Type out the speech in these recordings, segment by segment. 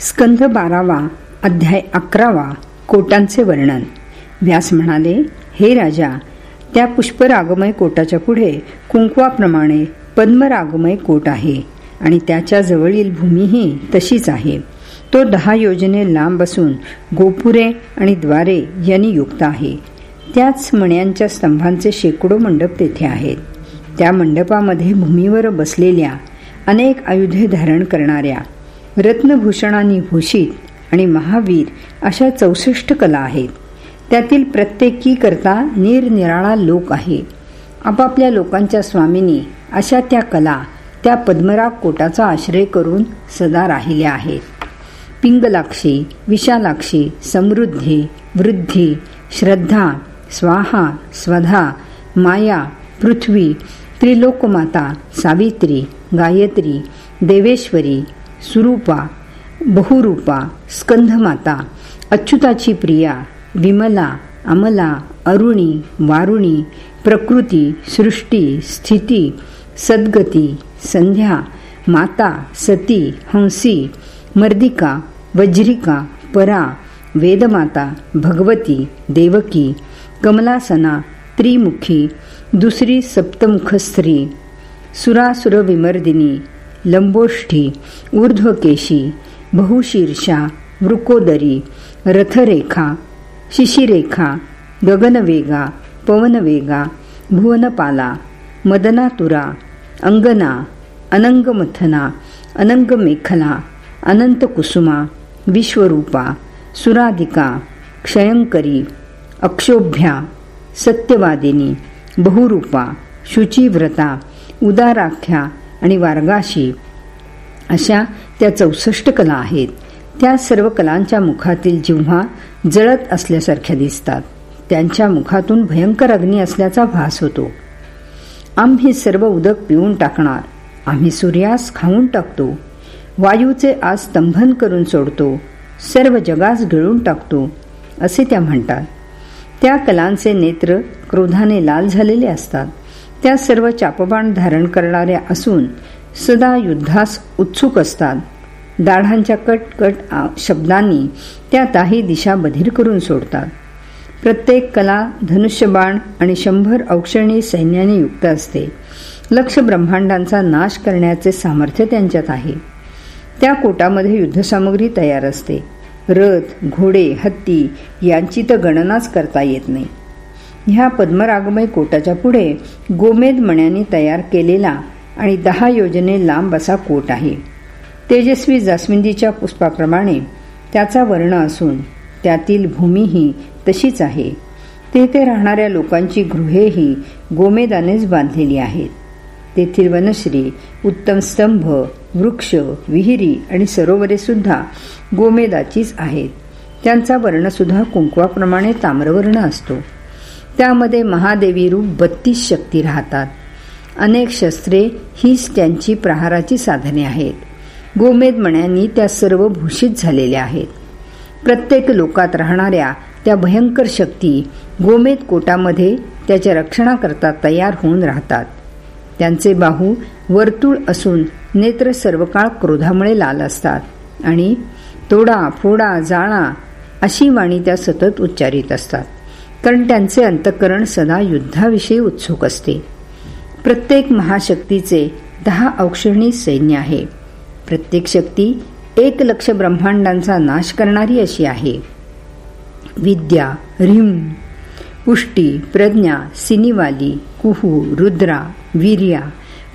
स्कंध बारावा अध्याय अकरावा कोटांचे वर्णन. व्यास म्हणाले हे राजा त्या पुष्परागमय कोटाच्या पुढे कुंकवाप्रमाणे पद्मरागमय कोट आहे आणि त्याच्या जवळील भूमीही तशीच आहे. तो दहा योजने लांब असून गोपुरे आणि द्वारे यांनी युक्त आहे. त्याच मण्यांच्या स्तंभांचे शेकडो मंडप तेथे आहेत. त्या मंडपामध्ये भूमीवर बसलेल्या अनेक आयुधे धारण करणाऱ्या रत्नभूषणांनी भूषित आणि महावीर अशा चौसष्ट कला आहेत. त्यातील प्रत्येकी करता निरनिराळा लोक आहे. आपापल्या लोकांच्या स्वामींनी अशा त्या कला त्या पद्मराग कोटाचा आश्रय करून सदा राहिल्या आहेत. पिंगलाक्षी विशालाक्षी समृद्धी वृद्धी श्रद्धा स्वाहा स्वधा माया पृथ्वी त्रिलोकमाता सावित्री गायत्री देवेश्वरी सुरूपा बहुरूपा स्कंधमाता अच्युताची प्रिया विमला अमला अरुणी वारुणी प्रकृती सृष्टी स्थिती सद्गती संध्या माता सती हंसी मर्दिका वज्रिका परा वेदमाता भगवती देवकी कमलासना त्रिमुखी दुसरी सप्तमुख स्त्री सुरासुरविमर्दिनी लंबोष्ठी ऊर्ध्वकेशी बहुशीर्षा वृकोदरी रथरेखा शिशिरेखा गगनवेगा पवनवेगा भुवनपाला मदनातुरा अंगना अनंगमथना अनंगमेखला अनंतकुसुमा विश्वरूपा सुराधिका क्षयंकरी अक्षोभ्या सत्यवादिनी बहुरूपा शुचिव्रता उदाराख्या आणि वारगाशी. अशा त्या चौसष्ट कला आहेत. त्या सर्व कलांच्या मुखातील जिव्हा जळत असल्यासारख्या दिसतात. त्यांच्या मुखातून भयंकर अग्नी असल्याचा भास होतो. आम्ही सर्व उदक पिऊन टाकणार. आम्ही सूर्यास खाऊन टाकतो. वायूचे आज स्तंभन करून सोडतो. सर्व जगास गिळून टाकतो. असे त्या म्हणतात. त्या कलांचे नेत्र क्रोधाने लाल झालेले असतात. त्या सर्व चापबाण धारण करणाऱ्या असून सदा युद्धास उत्सुक असतात. दाढांच्या कटकट शब्दांनी त्या ताही दिशा बधीर करून सोडतात. प्रत्येक कला धनुष्यबाण आणि शंभर औक्षणी सैन्याने युक्त असते. लक्ष ब्रह्मांडांचा नाश करण्याचे सामर्थ्य त्यांच्यात आहे. त्या कोटामध्ये युद्धसामग्री तयार असते. रथ घोडे हत्ती यांची तर गणनाच करता येत नाही. ह्या पद्मरागमय कोटाच्या पुढे गोमेद मण्यांनी तयार केलेला आणि दहा योजने लांब असा कोट आहे. तेजस्वी जास्मिंदीच्या पुष्पाप्रमाणे त्याचा वर्ण असून त्यातील भूमीही तशीच आहे. तेथे राहणाऱ्या लोकांची गृहेही गोमेदानेच बांधलेली आहेत. तेथील वनश्री उत्तम स्तंभ वृक्ष विहिरी आणि सरोवरे सुद्धा गोमेदाचीच आहेत. त्यांचा वर्णसुद्धा कुंकवाप्रमाणे ताम्रवर्ण असतो. त्यामध्ये महादेवी रूप बत्तीस शक्ती राहतात. अनेक शस्त्रे हीच त्यांची प्रहाराची साधने आहेत. गोमेद मण्यांनी त्या सर्व भूषित झालेल्या आहेत. प्रत्येक लोकात राहणाऱ्या त्या भयंकर शक्ती गोमेद कोटामध्ये त्याच्या रक्षणाकरता तयार होऊन राहतात. त्यांचे बाहू वर्तुळ असून नेत्र सर्वकाळ क्रोधामुळे लाल असतात आणि तोडा फोडा जाळा अशी वाणी त्या सतत उच्चारित असतात. कारण त्यांचे अंतकरण सदा युद्धाविषयी उत्सुक असते. प्रत्येक महाशक्तीचे दहा औक्षणी सैन्य आहे. प्रत्येक शक्ती एक लक्ष ब्रह्मांडांचा नाश करणारी अशी आहे. विद्या ह्रीम पुष्टी प्रज्ञा सिनिवाली कुहू रुद्रा वीर्या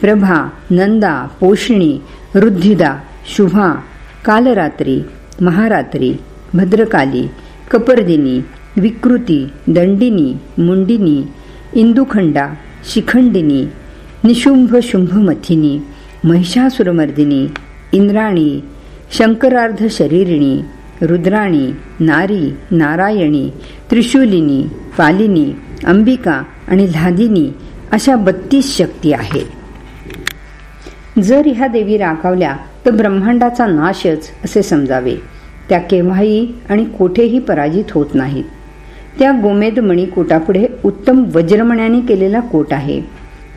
प्रभा नंदा पोषणी रुद्धिदा शुभा कालरात्री महारात्री भद्रकाली कपर्दिनी विकृती दंडिनी मुंडिनी इंदुखंडा शिखंडिनी निशुंभ शुंभमथिनी महिषासुरमर्दिनी इंद्राणी शंकरार्ध शरीरिणी रुद्राणी नारी नारायणी त्रिशूलिनी पालिनी अंबिका आणि लादिनी अशा बत्तीस शक्ती आहेत. जर ह्या देवी राखावल्या तर ब्रह्मांडाचा नाशच असे समजावे. त्या केव्हाही आणि कोठेही पराजित होत नाहीत. त्या गोमेद मणिकोटापुढे उत्तम वज्रमण्याने केलेला कोट आहे.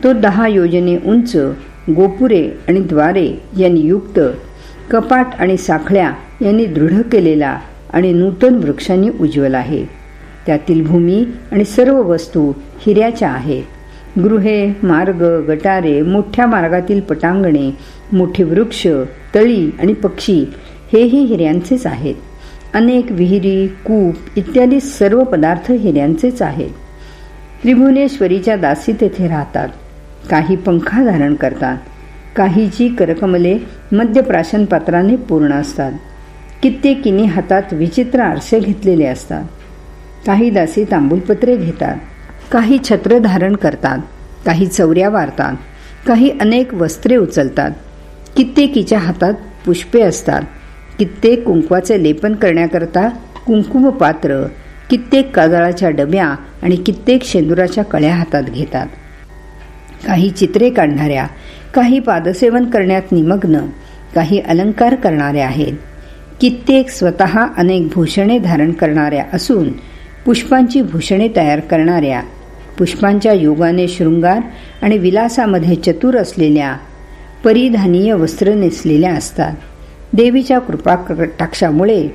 तो दहा योजने उंच गोपुरे आणि द्वारे यांनी युक्त कपाट आणि साखळ्या यांनी दृढ केलेला आणि नूतन वृक्षांनी उज्ज्वल आहे. त्यातील भूमी आणि सर्व वस्तू हिऱ्याच्या आहेत. गृहे मार्ग गटारे मोठ्या मार्गातील पटांगणे मोठे वृक्ष तळी आणि पक्षी हेही हिऱ्यांचेच आहेत. अनेक विहिरी कूप इत्यादी सर्व पदार्थ हिऱ्यांचेच आहेत. त्रिभुवनेश्वरीच्या दासी तेथे राहतात. काही पंखा धारण करतात. काहीची करकमले मद्यप्राशन पात्राने पूर्ण असतात. कित्येकीने हातात विचित्र आरसे घेतलेले असतात. काही दासी तांबूलपत्रे घेतात. काही छत्र धारण करतात. काही चौऱ्या वारतात. काही अनेक वस्त्रे उचलतात. कित्येकीच्या हातात पुष्पे असतात. कित्येक कुंकवाचे लेपन करण्याकरता कुंकुम पात्र कित्येक काजळाच्या डब्या आणि कित्येक शेंदुराच्या कळ्या हातात घेतात. काही चित्रे काढणाऱ्या काही पादसेवन करण्यात निमग्न काही अलंकार करणाऱ्या आहेत. कित्येक स्वतः अनेक भूषणे धारण करणाऱ्या असून पुष्पांची भूषणे तयार करणाऱ्या पुष्पांच्या योगाने शृंगार आणि विलासामध्ये चतुर असलेल्या परिधानीय वस्त्र नेसलेल्या असतात. देवीच्या कृपा कटाक्षामुळे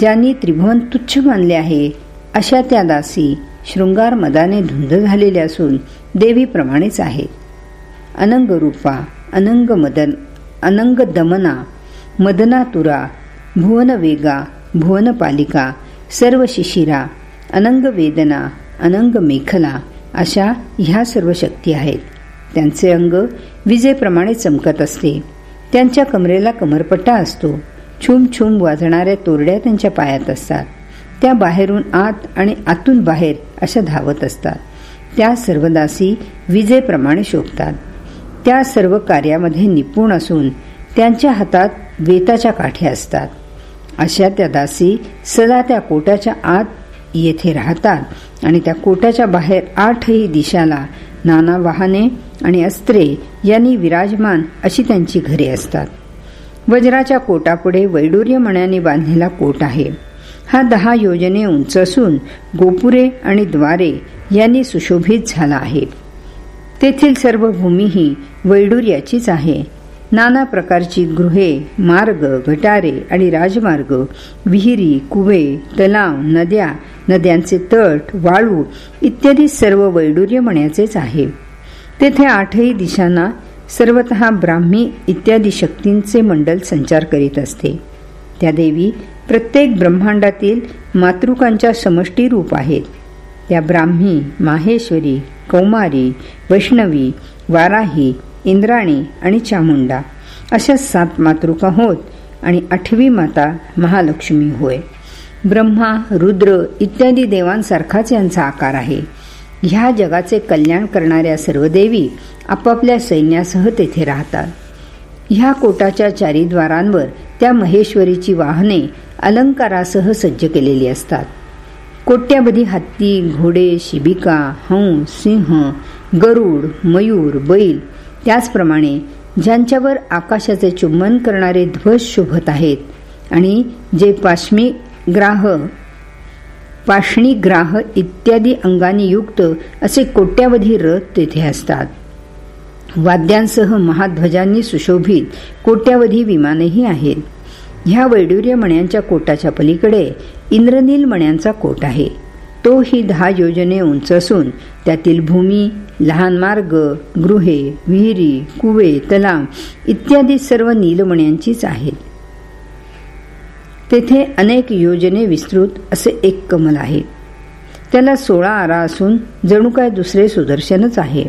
ज्यांनी त्रिभुवन तुच्छ मानले आहे अशा त्या दासी शृंगार मदाने धुंद झालेल्या असून देवीप्रमाणेच आहेत अनंग रूपा अनंग मदन अनंग दमना मदनातुरा भुवन वेगा भुवनपालिका सर्व शिशिरा अनंग वेदना अनंग मेखला अशा ह्या सर्व शक्ती आहेत. त्यांचे अंग विजेप्रमाणे चमकत असते. त्यांच्या कमरेला कमरपट्टा असतो. छुम छुम वाजणाऱ्या तोरड्या त्यांच्या पायात असतात. त्या बाहेरून आत आणि आतून बाहेर अशा धावत असतात. त्या सर्व दासी विजेप्रमाणे शोभतात. त्या सर्व कार्यामध्ये निपुण असून त्यांच्या हातात वेताच्या काठ्या असतात. अशा त्या दासी सदा त्या कोटाच्या आत येथे राहतात आणि त्या कोटाच्या बाहेर आठही दिशाला नाना वाहने आणि अस्त्रे यांनी विराजमान अशी त्यांची घरे असतात. वज्राच्या कोटापुढे वैडूर्य मण्याने बांधलेला कोट आहे. हा दहा योजने उंच असून गोपुरे आणि द्वारे यांनी सुशोभित झाला आहे. तेथील सर्व भूमी ही वैडूर्याचीच आहे. नाना प्रकारची गृहे मार्ग गटारे आणि राजमार्ग विहिरी कुवे तलाव नद्या नद्यांचे तट वाळू इत्यादी सर्व वैडूर्य म्हणायचेच आहे. तेथे आठही दिशांना सर्वत ब्राह्मी इत्यादी शक्तींचे मंडल संचार करीत असते. त्या देवी प्रत्येक ब्रह्मांडातील मातृकांच्या समष्टी रूप आहेत. त्या ब्राह्मी माहेश्वरी कौमारी वैष्णवी वाराही इंद्राणी आणि चामुंडा अशा सात मातृका होत आणि आठवी माता महालक्ष्मी होय. ब्रह्मा रुद्र इत्यादी देवांसारखाच यांचा आकार आहे. ह्या जगाचे कल्याण करणाऱ्या सर्व देवी आपापल्या सैन्यासह तेथे राहतात. ह्या कोटाच्या चारीद्वारांवर त्या महेश्वरीची वाहने अलंकारासह सज्ज केलेली असतात. कोट्यावधी हत्ती घोडे शिबिका हंस सिंह गरुड मयूर बैल त्याचप्रमाणे ज्यांच्यावर आकाशाचे चुंबन करणारे ध्वज शोभत आहेत आणि जे पाश्मी ग्राह पाषणी ग्राह इत्यादी अंगानी युक्त असे कोट्यावधी रथ तेथे असतात. वाद्यांसह महाध्वजांनी सुशोभित कोट्यावधी विमानही आहेत. ह्या वैडूर्य मण्यांच्या कोटाच्या पलीकडे इंद्रनील मण्यांचा कोट आहे. तो ही दहा योजने उंच असून त्यातील भूमी लहान मार्ग गृहे विहिरी कुवे तलाव इत्यादी सर्व नीलमण्यांचीच आहेत. तेथे अनेक योजने विस्तृत असे एक कमल आहे. त्याला सोळा आरा असून जणू काय दुसरे सुदर्शनच आहे.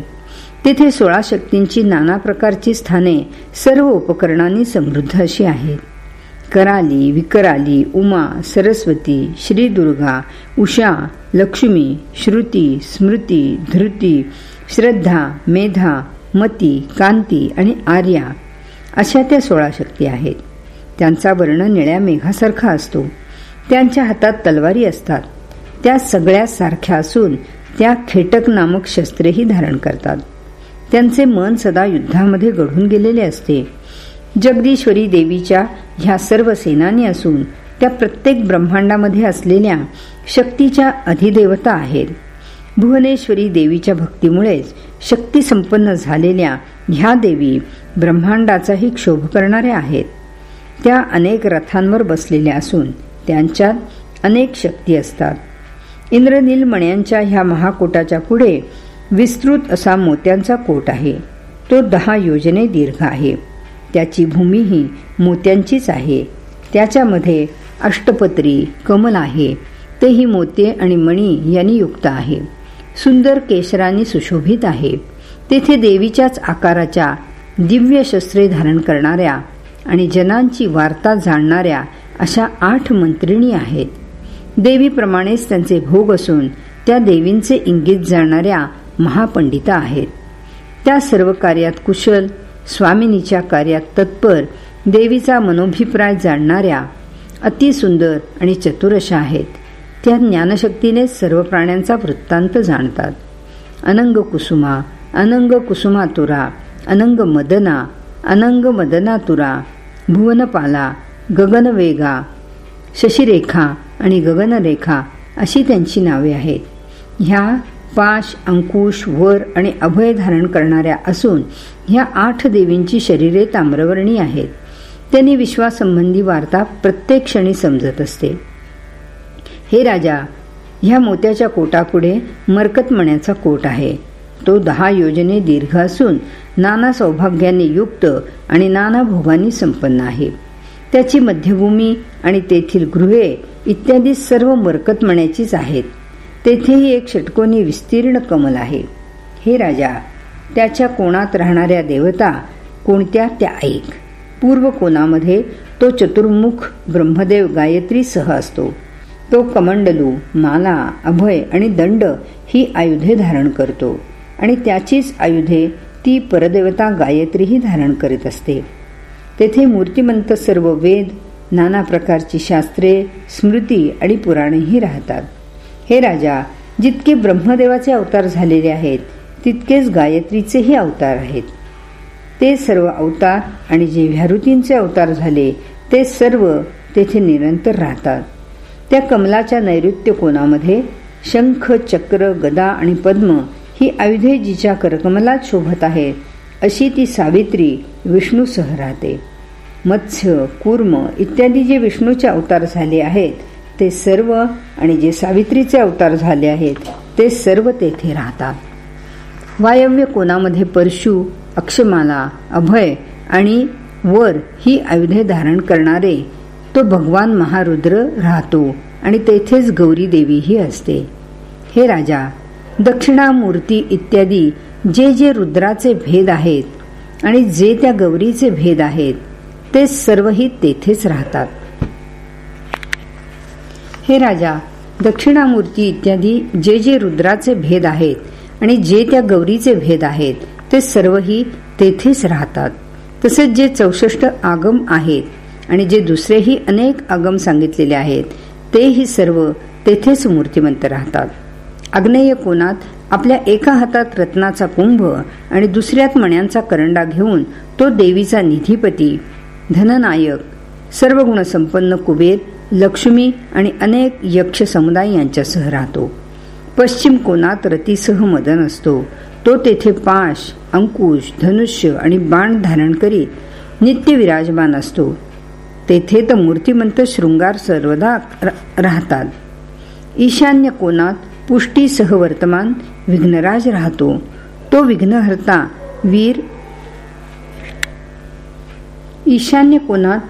तेथे सोळा शक्तींची नाना प्रकारची स्थाने सर्व उपकरणांनी समृद्ध अशी आहेत. कराली विकराली उमा सरस्वती श्रीदुर्गा उषा लक्ष्मी श्रुती स्मृती धृती श्रद्धा मेधा मती कांती आणि आर्या अशा त्या सोळा शक्ती आहेत. त्यांचा वर्ण निळ्या मेघासारखा असतो. त्यांच्या हातात तलवारी असतात. त्या सगळ्या सारख्या असून त्या खेटक नामक शस्त्रेही धारण करतात. त्यांचे मन सदा युद्धामध्ये घडून गेलेले असते. जगदीश्वरी देवीच्या ह्या सर्व सेनानी असून त्या प्रत्येक ब्रह्मांडामध्ये असलेल्या शक्तीच्या अधिदेवता आहेत. भुवनेश्वरी देवीच्या भक्तीमुळेच शक्ती संपन्न झालेल्या ह्या देवी ब्रह्मांडाचाही क्षोभ करणाऱ्या आहेत. त्या अनेक रथांवर बसलेल्या असून त्यांच्यात अनेक शक्ती असतात. इंद्रनील मण्यांच्या ह्या महाकोटाच्या पुढे विस्तृत असा मोत्यांचा कोट आहे. तो दहा योजने दीर्घ आहे. त्याची भूमीही मोत्यांचीच आहे. त्याच्यामध्ये अष्टपत्री कमल आहे. तेही मोते आणि मणी यांनी युक्त आहे. सुंदर केशरांनी सुशोभित आहे. तेथे देवीच्याच आकाराच्या दिव्य शस्त्रे धारण करणाऱ्या आणि जनांची वार्ता जाणणाऱ्या अशा आठ मंत्रिणी आहेत. देवीप्रमाणेच त्यांचे भोग असून त्या देवींचे इंगित जाणणाऱ्या महापंडिता आहेत. त्या सर्व कार्यात कुशल स्वामिनीच्या कार्यात तत्पर देवीचा मनोभिप्राय जाणणाऱ्या अतिसुंदर आणि चतुरशा आहेत. त्या ज्ञानशक्तीने सर्व प्राण्यांचा वृत्तांत जाणतात. अनंग कुसुमा अनंग कुसुमातुरा अनंग मदना अनंग मदनातुरा भुवनपाला गगनवेगा शशिरेखा आणि गगनरेखा अशी त्यांची नावे आहेत. ह्या पाश अंकुश वर आणि अभय धारण करणाऱ्या असून ह्या आठ देवींची शरीरे ताम्रवर्णी आहेत. त्यांनी विश्वासंबंधी वार्ता प्रत्येक क्षणी समजत असते. हे राजा ह्या मोत्याच्या कोटापुढे मरकतमण्याचा कोट आहे. तो दहा योजने दीर्घ असून नाना सौभाग्याने युक्त आणि नाना भोगांनी संपन्न आहे. त्याची मध्यभूमी आणि तेथील गृहे इत्यादी सर्व मरकतमण्याचीच आहेत. तेथेही एक षटकोनी विस्तीर्ण कमल आहे. हे राजा त्याच्या कोणात राहणाऱ्या देवता कोणत्या त्या ऐक. पूर्व कोणामध्ये तो चतुर्मुख ब्रह्मदेव गायत्री सह असतो. तो कमंडलू माला अभय आणि दंड ही आयुधे धारण करतो. आणि त्याचीच आयुधे ती परदेवता गायत्रीही धारण करीत असते. तेथे मूर्तिमंत सर्व वेद नाना प्रकारची शास्त्रे स्मृती आणि पुराणेही राहतात. हे राजा जितके ब्रह्मदेवाचे अवतार झालेले आहेत तितकेच गायत्रीचेही अवतार आहेत. ते सर्व अवतार आणि जे व्याहृतींचे अवतार झाले ते सर्व तेथे निरंतर राहतात. त्या कमलाच्या नैऋत्य कोणामध्ये शंख चक्र गदा आणि पद्म ही आयुधे जिच्या करकमलात शोभत आहेत अशी ती सावित्री विष्णूसह राहते. मत्स्य कूर्म इत्यादी जे विष्णूचे अवतार झाले आहेत ते सर्व आणि जे सावित्रीचे अवतार झाले आहेत ते सर्व तेथे राहतात. वायव्य कोणामध्ये परशु अक्षमाला अभय आणि वर ही आयुधे धारण करणारे तो भगवान महारुद्र राहतो आणि तेथेच गौरी देवीही असते. हे राजा दक्षिणामूर्ती इत्यादी जे जे रुद्राचे भेद आहेत आणि जे त्या गौरीचे भेद आहेत ते सर्वही तेथेच राहतात. हे राजा दक्षिणामूर्ती इत्यादी जे जे रुद्राचे भेद आहेत आणि जे त्या गौरीचे भेद आहेत ते सर्वही तेथेच राहतात. तसेच जे चौसष्ट आगम आहेत आणि जे दुसरेही अनेक आगम सांगितलेले आहेत तेही सर्व तेथेच मूर्तिमंत राहतात. आग्नेय कोणात आपल्या एका हातात रत्नाचा कुंभ आणि दुसऱ्यात मण्यांचा करंडा घेऊन तो देवीचा निधीपती धननायक सर्व गुणसंपन्न कुबेर लक्ष्मी आणि अनेक यक्ष समुदाय यांच्यासह राहतो. पश्चिम कोणात रतीसह मदन असतो. तो तेथे पाश अंकुश धनुष्य आणि बाण धारण करीत नित्य विराजमान असतो. तेथे तर मूर्तिमंत शृंगार सर्वदा राहतात. ईशान्य कोणात पुष्टीसह वर्तमान विघ्नराज राहतो. तो विघ्नहर्ता वीर ईशान्य कोणात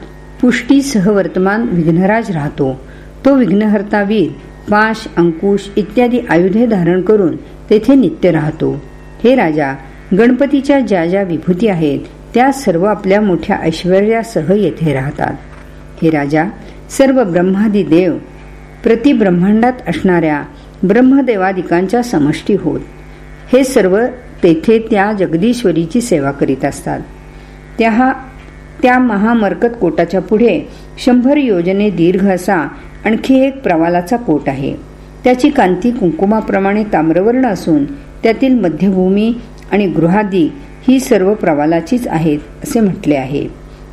पुष्टीसह वर्तमान विघ्नराज राहतो. तो विघ्नहर्ता वीर पाश अंकुश इत्यादी आयुधे धारण करून तेथे नित्य राहतो. हे राजा गणपतीच्या ज्या ज्या विभूती आहेत त्या सर्व आपल्या मोठ्या ऐश्वर्यासह येथे राहतात. हे राजा सर्व ब्रह्मादी देव प्रतिब्रह्मांडात असणाऱ्या ब्रह्मदेवादिकांच्या समष्टी होत. हे सर्व तेथे त्या जगदीश्वरीची सेवा करीत असतात. त्या त्या महामरकत कोटाच्या पुढे शंभर योजने दीर्घ असा आणखी एक प्रवालाचा कोट आहे. त्याची कांती कुंकुमाप्रमाणे ताम्रवर्ण असून त्यातील मध्यभूमी आणि गृहादी ही सर्व प्रवालाचीच आहेत असे म्हटले आहे.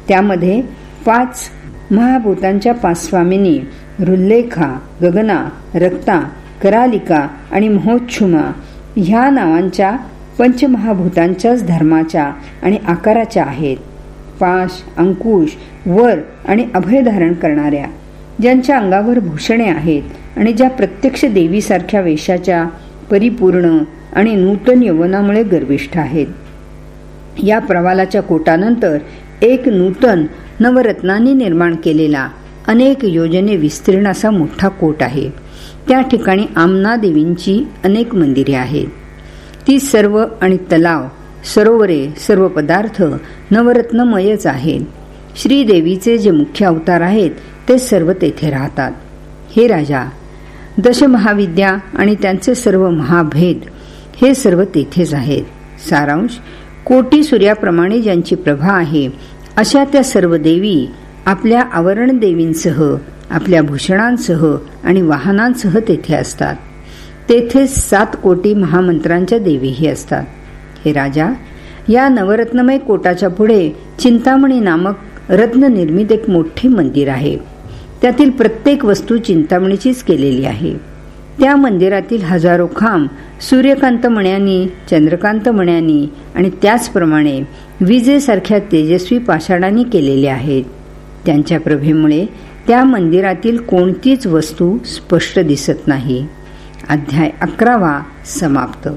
त्यामध्ये पाच महाभूतांच्या पाच स्वामिनी रुल्लेखा गगना रक्ता करालिका आणि महोच्छुमा ह्या नावांच्या पंचमहाभूतांच्याच धर्माच्या आणि आकाराच्या आहेत. पाश अंकुश वर आणि अभय धारण करणाऱ्या ज्यांच्या अंगावर भूषणे आहेत आणि ज्या प्रत्यक्ष देवीसारख्या वेशाच्या परिपूर्ण आणि नूतन यवनामुळे गर्विष्ठ आहेत. या प्रवालाच्या कोटानंतर एक नूतन नवरत्नांनी निर्माण केलेला अनेक योजने विस्तीर्ण असा मोठा कोट आहे. त्या ठिकाणी आमना देवींची अनेक मंदिरे आहेत. ती सर्व आणि तलाव सरोवरे सर्व पदार्थ नवरत्नमयच आहेत. श्रीदेवीचे जे मुख्य अवतार आहेत ते सर्व तेथे राहतात. हे राजा दशमहाविद्या आणि त्यांचे सर्व महाभेद हे सर्व तेथेच आहेत. सारांश कोटी सूर्याप्रमाणे ज्यांची प्रभा आहे अशा त्या सर्व देवी आपल्या आवरण देवींसह आपल्या भूषणांसह आणि वाहनांसह तेथे असतात. तेथे सात कोटी महामंत्रांच्या देवीही असतात. हे राजा या नवरत्नमय कोटाच्या पुढे चिंतामणी नामक रत्न निर्मित एक मोठे मंदिर आहे. त्यातील प्रत्येक वस्तू चिंतामणीचीच केलेली आहे. त्या मंदिरातील हजारो खांब सूर्यकांत मण्यांनी चंद्रकांत मण्यांनी आणि त्याचप्रमाणे विजेसारख्या तेजस्वी पाषाणांनी केलेले आहेत. त्यांच्या प्रभेमुळे त्या मंदिरातील कोणतीच वस्तू स्पष्ट दिसत नाही. अध्याय अकरावा समाप्त.